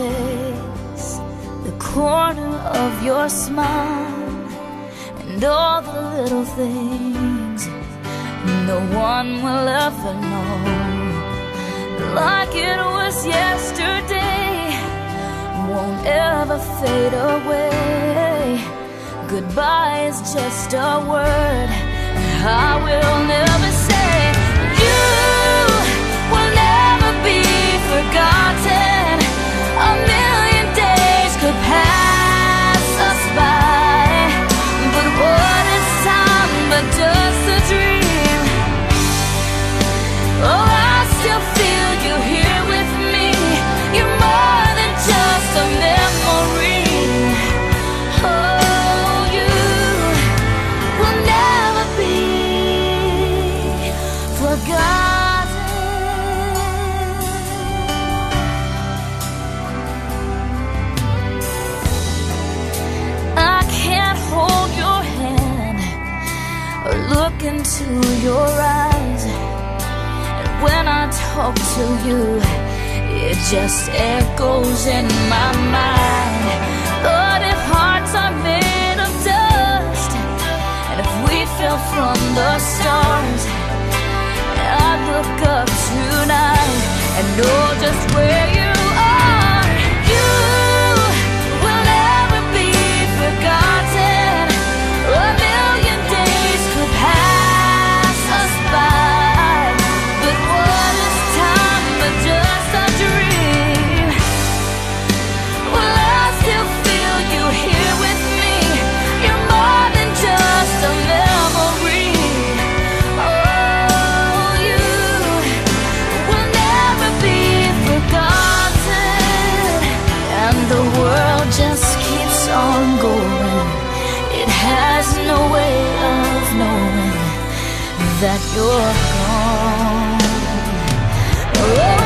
face, the corner of your smile, and all the little things no one will ever know. Like it was yesterday, won't ever fade away. Goodbye is just a word I will never a dream? Oh, into your eyes. And when I talk to you, it just echoes in my mind. But if hearts are made of dust, and if we fell from the stars, just keeps on going. It has no way of knowing that you're gone. You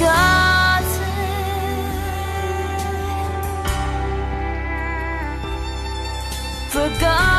forgotten. Forgotten.